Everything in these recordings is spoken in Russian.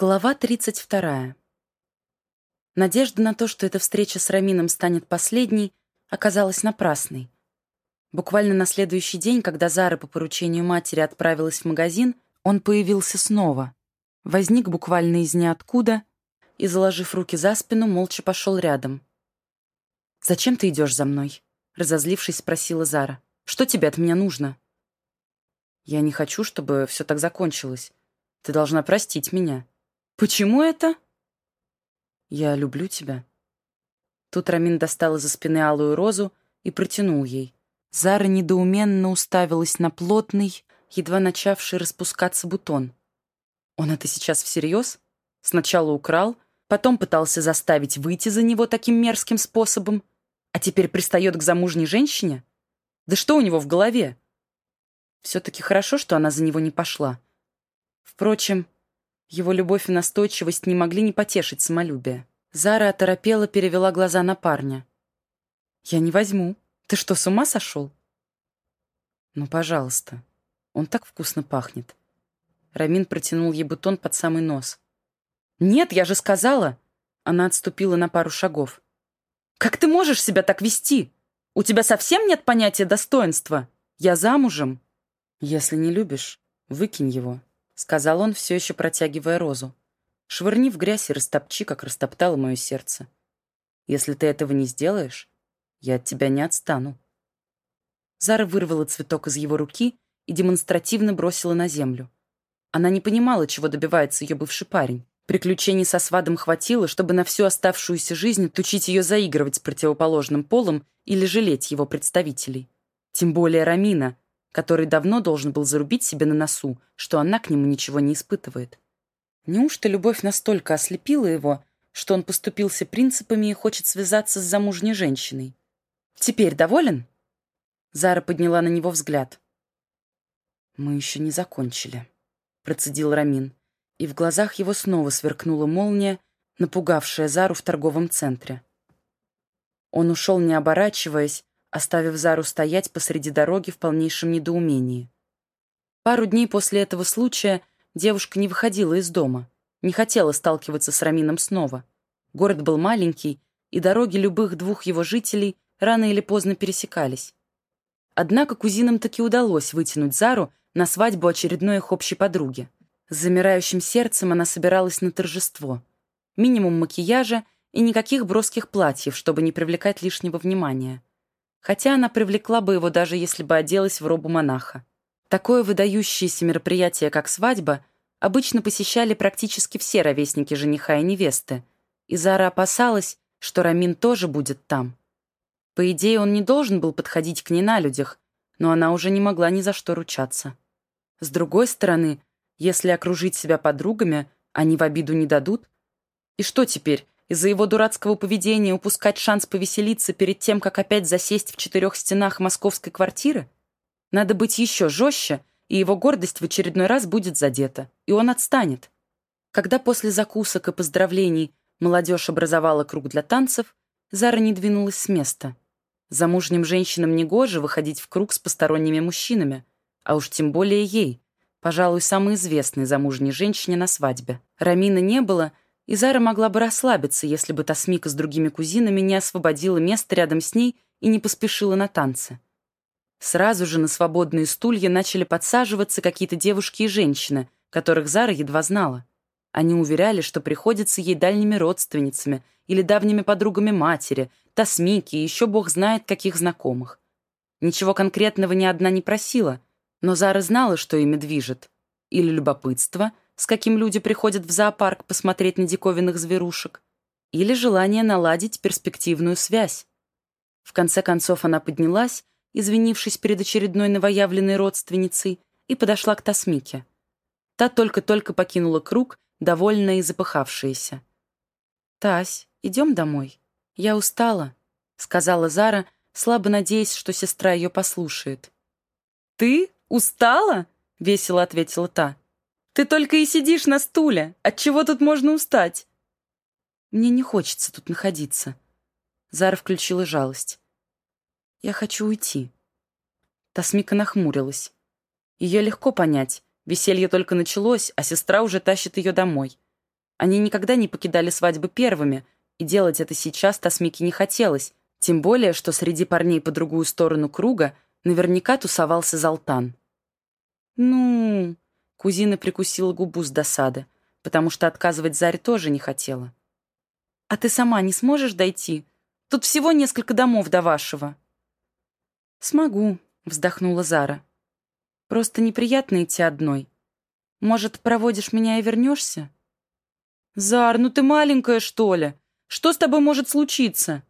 Глава 32. Надежда на то, что эта встреча с Рамином станет последней, оказалась напрасной. Буквально на следующий день, когда Зара по поручению матери отправилась в магазин, он появился снова. Возник буквально из ниоткуда и, заложив руки за спину, молча пошел рядом. «Зачем ты идешь за мной?» — разозлившись, спросила Зара. «Что тебе от меня нужно?» «Я не хочу, чтобы все так закончилось. Ты должна простить меня». «Почему это?» «Я люблю тебя». Тут Рамин достал из-за спины алую розу и протянул ей. Зара недоуменно уставилась на плотный, едва начавший распускаться бутон. Он это сейчас всерьез? Сначала украл, потом пытался заставить выйти за него таким мерзким способом, а теперь пристает к замужней женщине? Да что у него в голове? Все-таки хорошо, что она за него не пошла. Впрочем, его любовь и настойчивость не могли не потешить самолюбие. Зара оторопела, перевела глаза на парня. «Я не возьму. Ты что, с ума сошел?» «Ну, пожалуйста. Он так вкусно пахнет». Рамин протянул ей бутон под самый нос. «Нет, я же сказала!» Она отступила на пару шагов. «Как ты можешь себя так вести? У тебя совсем нет понятия достоинства? Я замужем». «Если не любишь, выкинь его», сказал он, все еще протягивая розу. «Швырни в грязь и растопчи, как растоптало мое сердце. Если ты этого не сделаешь, я от тебя не отстану». Зара вырвала цветок из его руки и демонстративно бросила на землю. Она не понимала, чего добивается ее бывший парень. Приключений со свадом хватило, чтобы на всю оставшуюся жизнь тучить ее заигрывать с противоположным полом или жалеть его представителей. Тем более Рамина, который давно должен был зарубить себе на носу, что она к нему ничего не испытывает. Неужто любовь настолько ослепила его, что он поступился принципами и хочет связаться с замужней женщиной? «Теперь доволен?» Зара подняла на него взгляд. «Мы еще не закончили», — процедил Рамин, и в глазах его снова сверкнула молния, напугавшая Зару в торговом центре. Он ушел, не оборачиваясь, оставив Зару стоять посреди дороги в полнейшем недоумении. Пару дней после этого случая девушка не выходила из дома, не хотела сталкиваться с Рамином снова. Город был маленький, и дороги любых двух его жителей рано или поздно пересекались. Однако кузинам таки удалось вытянуть Зару на свадьбу очередной их общей подруги. С замирающим сердцем она собиралась на торжество. Минимум макияжа и никаких броских платьев, чтобы не привлекать лишнего внимания хотя она привлекла бы его даже если бы оделась в робу монаха. Такое выдающееся мероприятие, как свадьба, обычно посещали практически все ровесники жениха и невесты, и Зара опасалась, что Рамин тоже будет там. По идее, он не должен был подходить к ней на людях, но она уже не могла ни за что ручаться. С другой стороны, если окружить себя подругами, они в обиду не дадут. И что теперь, из-за его дурацкого поведения упускать шанс повеселиться перед тем, как опять засесть в четырех стенах московской квартиры? Надо быть еще жестче, и его гордость в очередной раз будет задета, и он отстанет. Когда после закусок и поздравлений молодежь образовала круг для танцев, Зара не двинулась с места. Замужним женщинам негоже выходить в круг с посторонними мужчинами, а уж тем более ей, пожалуй, самой известной замужней женщине на свадьбе. Рамина не было — и Зара могла бы расслабиться, если бы Тасмика с другими кузинами не освободила место рядом с ней и не поспешила на танцы. Сразу же на свободные стулья начали подсаживаться какие-то девушки и женщины, которых Зара едва знала. Они уверяли, что приходятся ей дальними родственницами или давними подругами матери, Тасмики и еще бог знает каких знакомых. Ничего конкретного ни одна не просила, но Зара знала, что ими движет. Или любопытство — с каким люди приходят в зоопарк посмотреть на диковинных зверушек, или желание наладить перспективную связь. В конце концов она поднялась, извинившись перед очередной новоявленной родственницей, и подошла к Тасмике. Та только-только покинула круг, довольная и запыхавшаяся. «Тась, идем домой. Я устала», — сказала Зара, слабо надеясь, что сестра ее послушает. «Ты? Устала?» — весело ответила та. Ты только и сидишь на стуле. От чего тут можно устать? Мне не хочется тут находиться. Зара включила жалость. Я хочу уйти. Тасмика нахмурилась. Ее легко понять. Веселье только началось, а сестра уже тащит ее домой. Они никогда не покидали свадьбы первыми, и делать это сейчас Тасмике не хотелось, тем более, что среди парней по другую сторону круга наверняка тусовался Залтан. «Ну...» — кузина прикусила губу с досады, потому что отказывать Заре тоже не хотела. «А ты сама не сможешь дойти? Тут всего несколько домов до вашего». «Смогу», — вздохнула Зара. «Просто неприятно идти одной. Может, проводишь меня и вернешься?» «Зар, ну ты маленькая, что ли? Что с тобой может случиться?»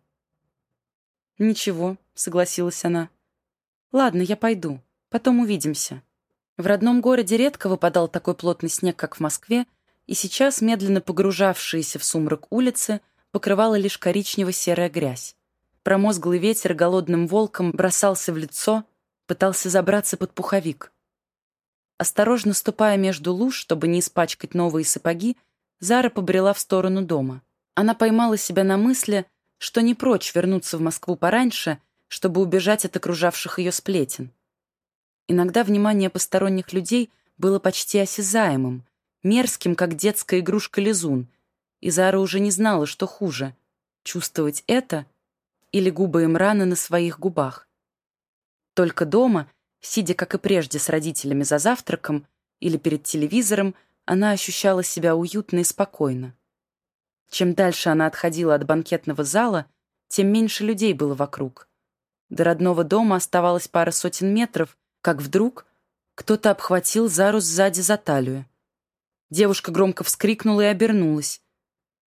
«Ничего», — согласилась она. «Ладно, я пойду. Потом увидимся». В родном городе редко выпадал такой плотный снег, как в Москве, и сейчас медленно погружавшиеся в сумрак улицы покрывала лишь коричнево-серая грязь. Промозглый ветер голодным волком бросался в лицо, пытался забраться под пуховик. Осторожно ступая между луж, чтобы не испачкать новые сапоги, Зара побрела в сторону дома. Она поймала себя на мысли, что не прочь вернуться в Москву пораньше, чтобы убежать от окружавших ее сплетен. Иногда внимание посторонних людей было почти осязаемым, мерзким, как детская игрушка-лизун, и Зара уже не знала, что хуже — чувствовать это или губы Имрана на своих губах. Только дома, сидя, как и прежде, с родителями за завтраком или перед телевизором, она ощущала себя уютно и спокойно. Чем дальше она отходила от банкетного зала, тем меньше людей было вокруг. До родного дома оставалось пара сотен метров, как вдруг кто-то обхватил Зару сзади за талию. Девушка громко вскрикнула и обернулась.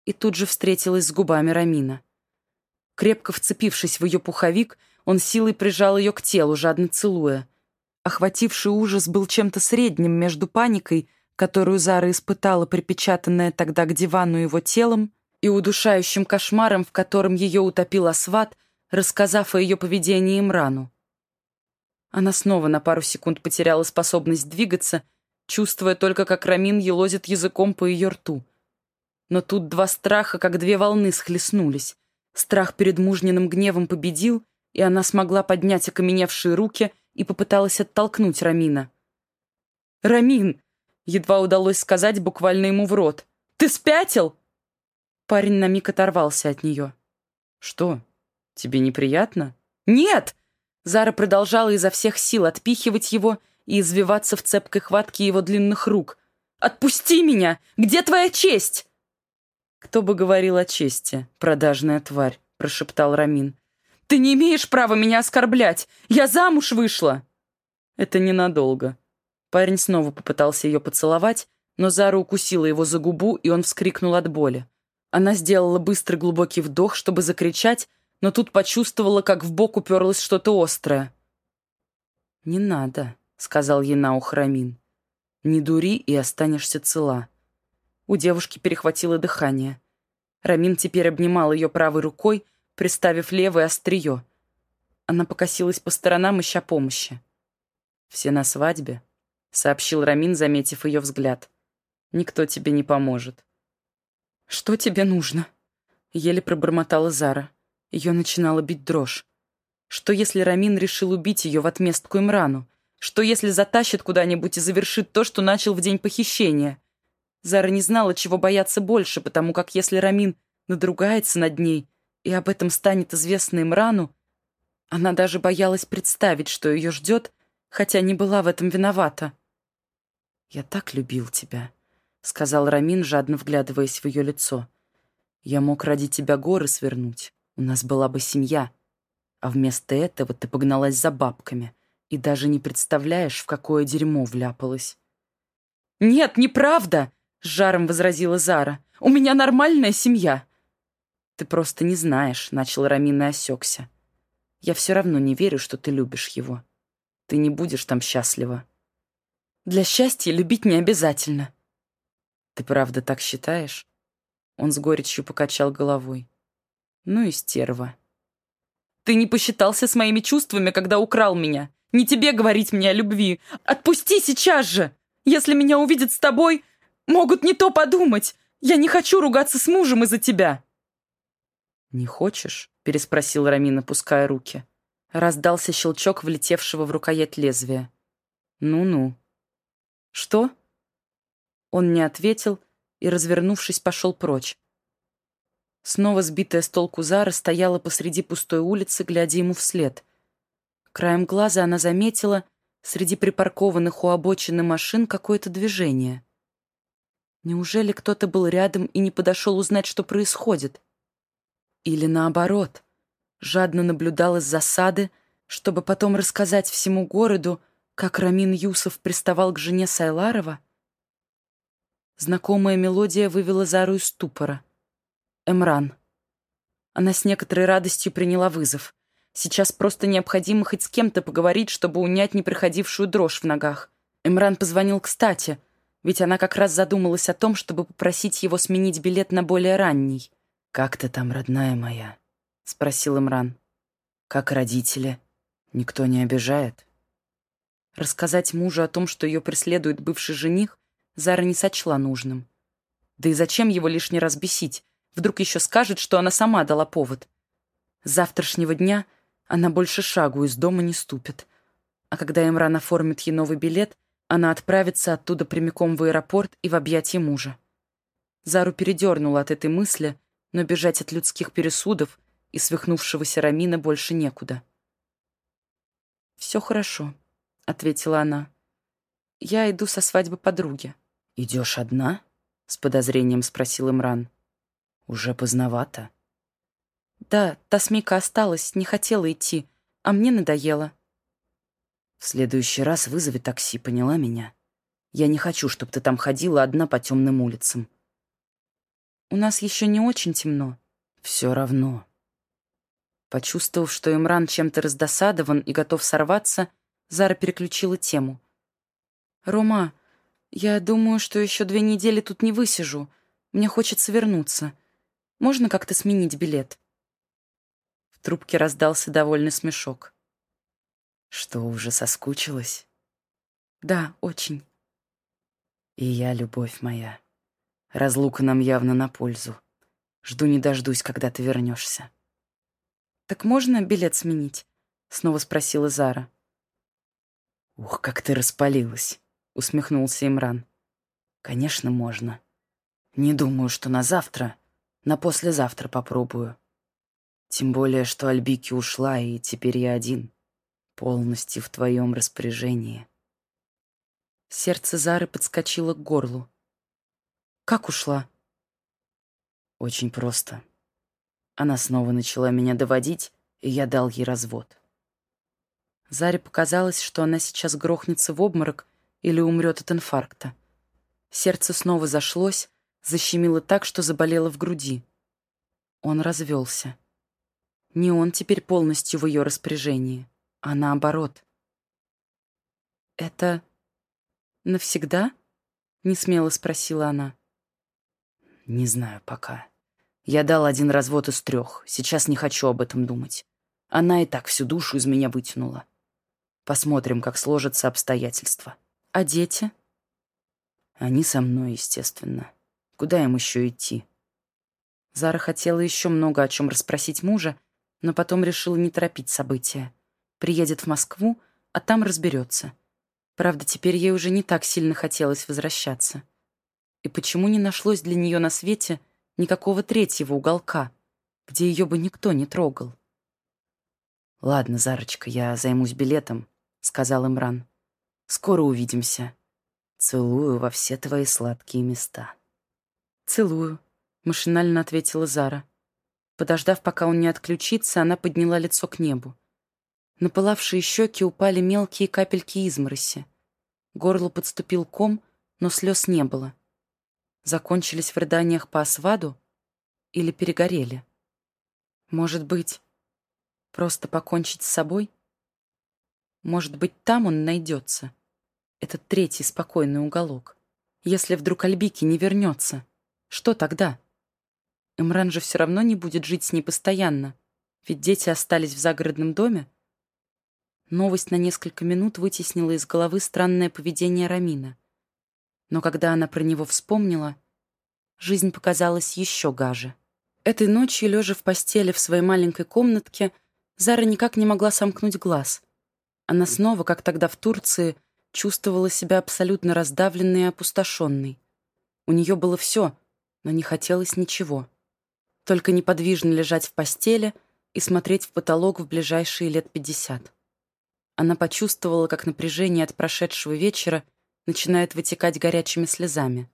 И тут же встретилась с губами Рамина. Крепко вцепившись в ее пуховик, он силой прижал ее к телу, жадно целуя. Охвативший ужас был чем-то средним между паникой которую Зара испытала, припечатанная тогда к дивану его телом, и удушающим кошмаром, в котором ее утопил Асват, рассказав о ее поведении Имрану. Она снова на пару секунд потеряла способность двигаться, чувствуя только, как Рамин елозит языком по ее рту. Но тут два страха, как две волны, схлестнулись. Страх перед мужниным гневом победил, и она смогла поднять окаменевшие руки и попыталась оттолкнуть Рамина. «Рамин!» Едва удалось сказать буквально ему в рот. «Ты спятил?» Парень на миг оторвался от нее. «Что, тебе неприятно?» «Нет!» Зара продолжала изо всех сил отпихивать его и извиваться в цепкой хватке его длинных рук. «Отпусти меня! Где твоя честь?» «Кто бы говорил о чести, продажная тварь», — прошептал Рамин. «Ты не имеешь права меня оскорблять! Я замуж вышла!» «Это ненадолго», Парень снова попытался ее поцеловать, но Зара укусила его за губу, и он вскрикнул от боли. Она сделала быстрый глубокий вдох, чтобы закричать, но тут почувствовала, как в бок уперлось что-то острое. «Не надо», — сказал ей на ухо Рамин. «Не дури и останешься цела». У девушки перехватило дыхание. Рамин теперь обнимал ее правой рукой, приставив левое острие. Она покосилась по сторонам, ища помощи. «Все на свадьбе?» — сообщил Рамин, заметив ее взгляд. «Никто тебе не поможет». «Что тебе нужно?» — еле пробормотала Зара. Ее начинала бить дрожь. Что, если Рамин решил убить ее в отместку Имрану? Что, если затащит куда-нибудь и завершит то, что начал в день похищения? Зара не знала, чего бояться больше, потому как если Рамин надругается над ней, и об этом станет известно Имрану, она даже боялась представить, что ее ждет, хотя не была в этом виновата. «Я так любил тебя», — сказал Рамин, жадно вглядываясь в ее лицо. «Я мог ради тебя горы свернуть. У нас была бы семья. А вместо этого ты погналась за бабками и даже не представляешь, в какое дерьмо вляпалась». «Нет, неправда!» — с жаром возразила Зара. «У меня нормальная семья!» «Ты просто не знаешь», — начал Рамин и осекся. «Я все равно не верю, что ты любишь его. Ты не будешь там счастлива». Для счастья любить не обязательно. Ты правда так считаешь? Он с горечью покачал головой. Ну и стерва. Ты не посчитался с моими чувствами, когда украл меня. Не тебе говорить мне о любви. Отпусти сейчас же! Если меня увидят с тобой, могут не то подумать. Я не хочу ругаться с мужем из-за тебя. «Не хочешь?» — переспросил Рамин, опуская руки. Раздался щелчок влетевшего в рукоять лезвия. «Ну-ну». «Что?» Он не ответил, и, развернувшись, пошел прочь. Снова сбитая с толку Зара стояла посреди пустой улицы, глядя ему вслед. Краем глаза она заметила среди припаркованных у обочины машин какое-то движение. Неужели кто-то был рядом и не подошел узнать, что происходит? Или наоборот, жадно наблюдал из засады, чтобы потом рассказать всему городу, как Рамин Юсов приставал к жене Сайларова? Знакомая мелодия вывела Зару из ступора. Эмран. Она с некоторой радостью приняла вызов. Сейчас просто необходимо хоть с кем-то поговорить, чтобы унять непроходившую дрожь в ногах. Эмран позвонил кстати, ведь она как раз задумалась о том, чтобы попросить его сменить билет на более ранний. «Как ты там, родная моя?» — спросил Имран. «Как родители? Никто не обижает?» Рассказать мужу о том, что ее преследует бывший жених, Зара не сочла нужным. Да и зачем его лишний раз бесить? Вдруг еще скажет, что она сама дала повод. С завтрашнего дня она больше шагу из дома не ступит. А когда Имран оформит ей новый билет, она отправится оттуда прямиком в аэропорт и в объятия мужа. Зару передернула от этой мысли, но бежать от людских пересудов и свихнувшегося Рамина больше некуда. «Все хорошо», — ответила она. «Я иду со свадьбы подруги». «Идешь одна?» — с подозрением спросил Имран. «Уже поздновато». «Да, Тасмика осталась, не хотела идти, а мне надоело». «В следующий раз вызови такси, поняла меня? Я не хочу, чтобы ты там ходила одна по темным улицам». У нас еще не очень темно. Все равно. Почувствовав, что Имран чем-то раздосадован и готов сорваться, Зара переключила тему. «Рома, я думаю, что еще две недели тут не высижу. Мне хочется вернуться. Можно как-то сменить билет?» В трубке раздался довольный смешок. «Что, уже соскучилась?» «Да, очень». «И я, любовь моя». Разлука нам явно на пользу. Жду не дождусь, когда ты вернешься. «Так можно билет сменить?» — снова спросила Зара. «Ух, как ты распалилась!» — усмехнулся Имран. «Конечно, можно. Не думаю, что на завтра, на послезавтра попробую. Тем более, что Альбики ушла, и теперь я один, полностью в твоем распоряжении». Сердце Зары подскочило к горлу. Как ушла? Очень просто. Она снова начала меня доводить, и я дал ей развод. Заре показалось, что она сейчас грохнется в обморок или умрет от инфаркта. Сердце снова зашлось, защемило так, что заболело в груди. Он развелся. Не он теперь полностью в ее распоряжении, а наоборот. «Это навсегда?» — несмело спросила она. Не знаю пока. Я дал один развод из трех. Сейчас не хочу об этом думать. Она и так всю душу из меня вытянула. Посмотрим, как сложатся обстоятельства. А дети? Они со мной, естественно. Куда им еще идти? Зара хотела еще много о чем расспросить мужа, но потом решила не торопить события. Приедет в Москву, а там разберется. Правда, теперь ей уже не так сильно хотелось возвращаться. И почему не нашлось для нее на свете никакого третьего уголка, где ее бы никто не трогал? «Ладно, Зарочка, я займусь билетом», — сказал Имран. «Скоро увидимся. Целую во все твои сладкие места». «Целую», — машинально ответила Зара. Подождав, пока он не отключится, она подняла лицо к небу. На пылавшие щеки упали мелкие капельки измороси. Горло подступил ком, но слез не было закончились в рыданиях по осваду или перегорели? Может быть, просто покончить с собой? Может быть, там он найдется, этот третий спокойный уголок. Если вдруг Альбики не вернется, что тогда? Имран же все равно не будет жить с ней постоянно, ведь дети остались в загородном доме. Новость на несколько минут вытеснила из головы странное поведение Рамина — но когда она про него вспомнила, жизнь показалась еще гаже. Этой ночью, лежа в постели в своей маленькой комнатке, Зара никак не могла сомкнуть глаз. Она снова, как тогда в Турции, чувствовала себя абсолютно раздавленной и опустошенной. У нее было все, но не хотелось ничего. Только неподвижно лежать в постели и смотреть в потолок в ближайшие лет пятьдесят. Она почувствовала, как напряжение от прошедшего вечера начинает вытекать горячими слезами.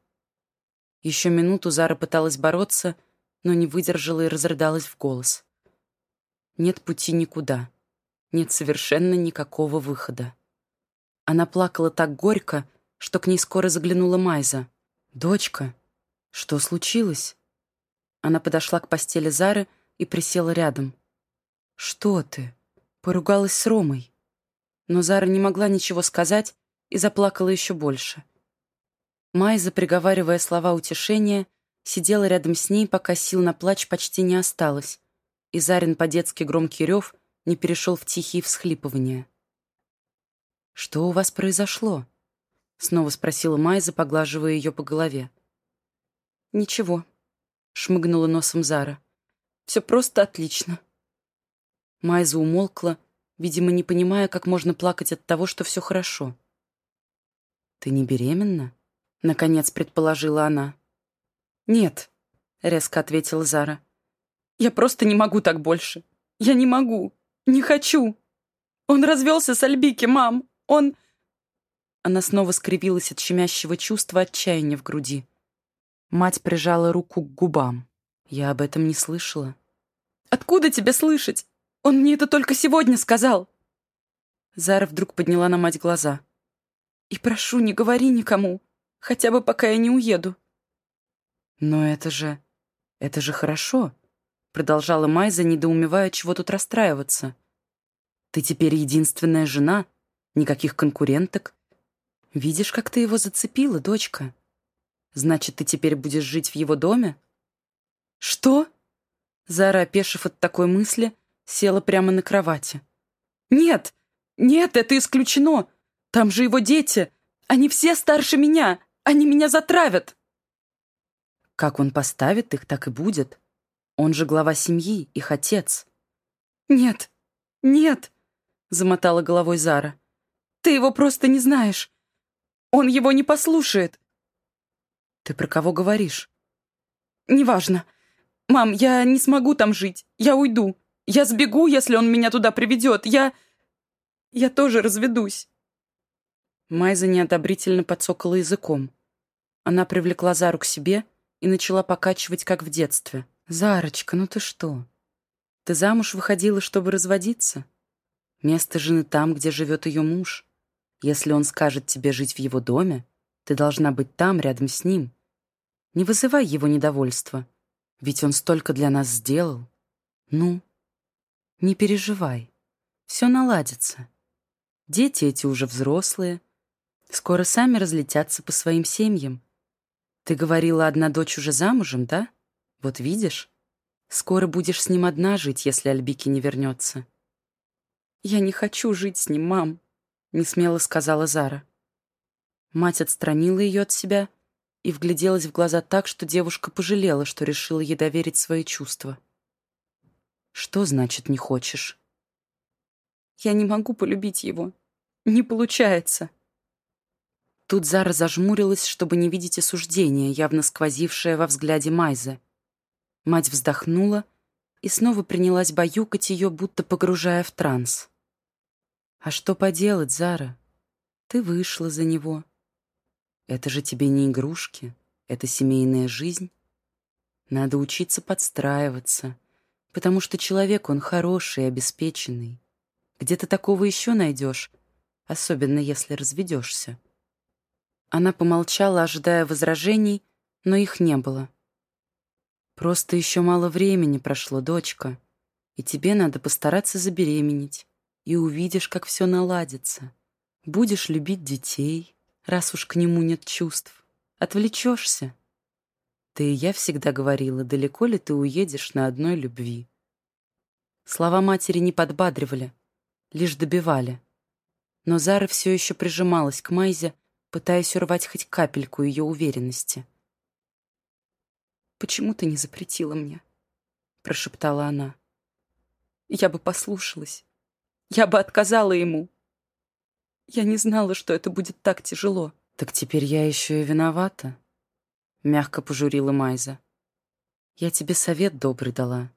Еще минуту Зара пыталась бороться, но не выдержала и разрыдалась в голос. Нет пути никуда. Нет совершенно никакого выхода. Она плакала так горько, что к ней скоро заглянула Майза. «Дочка, что случилось?» Она подошла к постели Зары и присела рядом. «Что ты?» Поругалась с Ромой. Но Зара не могла ничего сказать и заплакала еще больше. Майза, приговаривая слова утешения, сидела рядом с ней, пока сил на плач почти не осталось, и Зарин по-детски громкий рев не перешел в тихие всхлипывания. «Что у вас произошло?» — снова спросила Майза, поглаживая ее по голове. «Ничего», — шмыгнула носом Зара. «Все просто отлично». Майза умолкла, видимо, не понимая, как можно плакать от того, что все хорошо. «Ты не беременна?» — наконец предположила она. «Нет», — резко ответила Зара. «Я просто не могу так больше. Я не могу. Не хочу. Он развелся с Альбики, мам. Он...» Она снова скривилась от щемящего чувства отчаяния в груди. Мать прижала руку к губам. Я об этом не слышала. «Откуда тебе слышать? Он мне это только сегодня сказал!» Зара вдруг подняла на мать глаза. «И прошу, не говори никому, хотя бы пока я не уеду. «Но это же... это же хорошо», — продолжала Майза, недоумевая, чего тут расстраиваться. «Ты теперь единственная жена, никаких конкуренток. Видишь, как ты его зацепила, дочка? Значит, ты теперь будешь жить в его доме?» «Что?» Зара, опешив от такой мысли, села прямо на кровати. «Нет! Нет, это исключено! Там же его дети! Они все старше меня! Они меня затравят!» Как он поставит их, так и будет. Он же глава семьи, их отец. «Нет, нет», — замотала головой Зара. «Ты его просто не знаешь. Он его не послушает». «Ты про кого говоришь?» «Неважно. Мам, я не смогу там жить. Я уйду. Я сбегу, если он меня туда приведет. Я... я тоже разведусь». Майза неодобрительно подсокала языком. Она привлекла Зару к себе и начала покачивать, как в детстве. «Зарочка, ну ты что? Ты замуж выходила, чтобы разводиться? Место жены там, где живет ее муж. Если он скажет тебе жить в его доме, ты должна быть там, рядом с ним. Не вызывай его недовольства, ведь он столько для нас сделал. Ну, не переживай, все наладится. Дети эти уже взрослые, скоро сами разлетятся по своим семьям. Ты говорила, одна дочь уже замужем, да? Вот видишь? Скоро будешь с ним одна жить, если Альбики не вернется. Я не хочу жить с ним, мам, несмело сказала Зара. Мать отстранила ее от себя и вгляделась в глаза так, что девушка пожалела, что решила ей доверить свои чувства. Что значит «не хочешь»? Я не могу полюбить его. Не получается. Тут Зара зажмурилась, чтобы не видеть осуждения, явно сквозившее во взгляде Майзы. Мать вздохнула и снова принялась баюкать ее, будто погружая в транс. «А что поделать, Зара? Ты вышла за него. Это же тебе не игрушки, это семейная жизнь. Надо учиться подстраиваться, потому что человек, он хороший обеспеченный. Где ты такого еще найдешь, особенно если разведешься?» Она помолчала, ожидая возражений, но их не было. «Просто еще мало времени прошло, дочка, и тебе надо постараться забеременеть, и увидишь, как все наладится. Будешь любить детей, раз уж к нему нет чувств. Отвлечешься. Ты и я всегда говорила, далеко ли ты уедешь на одной любви». Слова матери не подбадривали, лишь добивали. Но Зара все еще прижималась к Майзе, пытаясь урвать хоть капельку ее уверенности. «Почему ты не запретила мне?» — прошептала она. «Я бы послушалась. Я бы отказала ему. Я не знала, что это будет так тяжело». «Так теперь я еще и виновата. мягко пожурила Майза. «Я тебе совет добрый дала.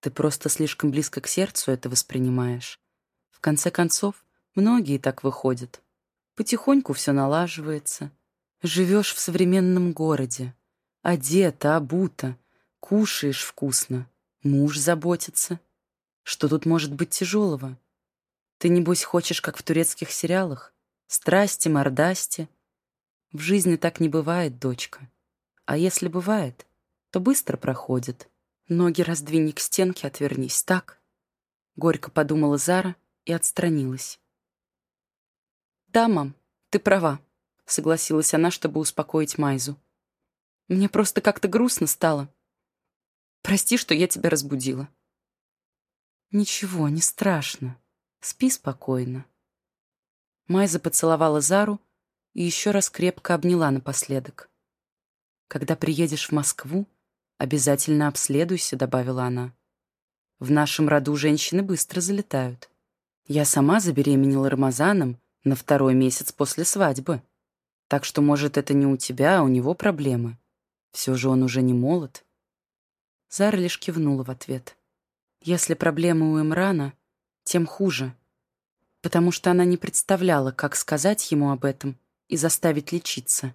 Ты просто слишком близко к сердцу это воспринимаешь. В конце концов, многие так выходят. Потихоньку все налаживается. Живешь в современном городе. Одета, обута, кушаешь вкусно. Муж заботится. Что тут может быть тяжелого? Ты, небось, хочешь, как в турецких сериалах? Страсти, мордасти. В жизни так не бывает, дочка. А если бывает, то быстро проходит. Ноги раздвинь к стенке, отвернись, так? Горько подумала Зара и отстранилась. «Да, мам, ты права», — согласилась она, чтобы успокоить Майзу. «Мне просто как-то грустно стало. Прости, что я тебя разбудила». «Ничего, не страшно. Спи спокойно». Майза поцеловала Зару и еще раз крепко обняла напоследок. «Когда приедешь в Москву, обязательно обследуйся», — добавила она. «В нашем роду женщины быстро залетают. Я сама забеременела Рамазаном на второй месяц после свадьбы. Так что, может, это не у тебя, а у него проблемы. Все же он уже не молод». Зара лишь кивнула в ответ. Если проблемы у Эмрана, тем хуже, потому что она не представляла, как сказать ему об этом и заставить лечиться.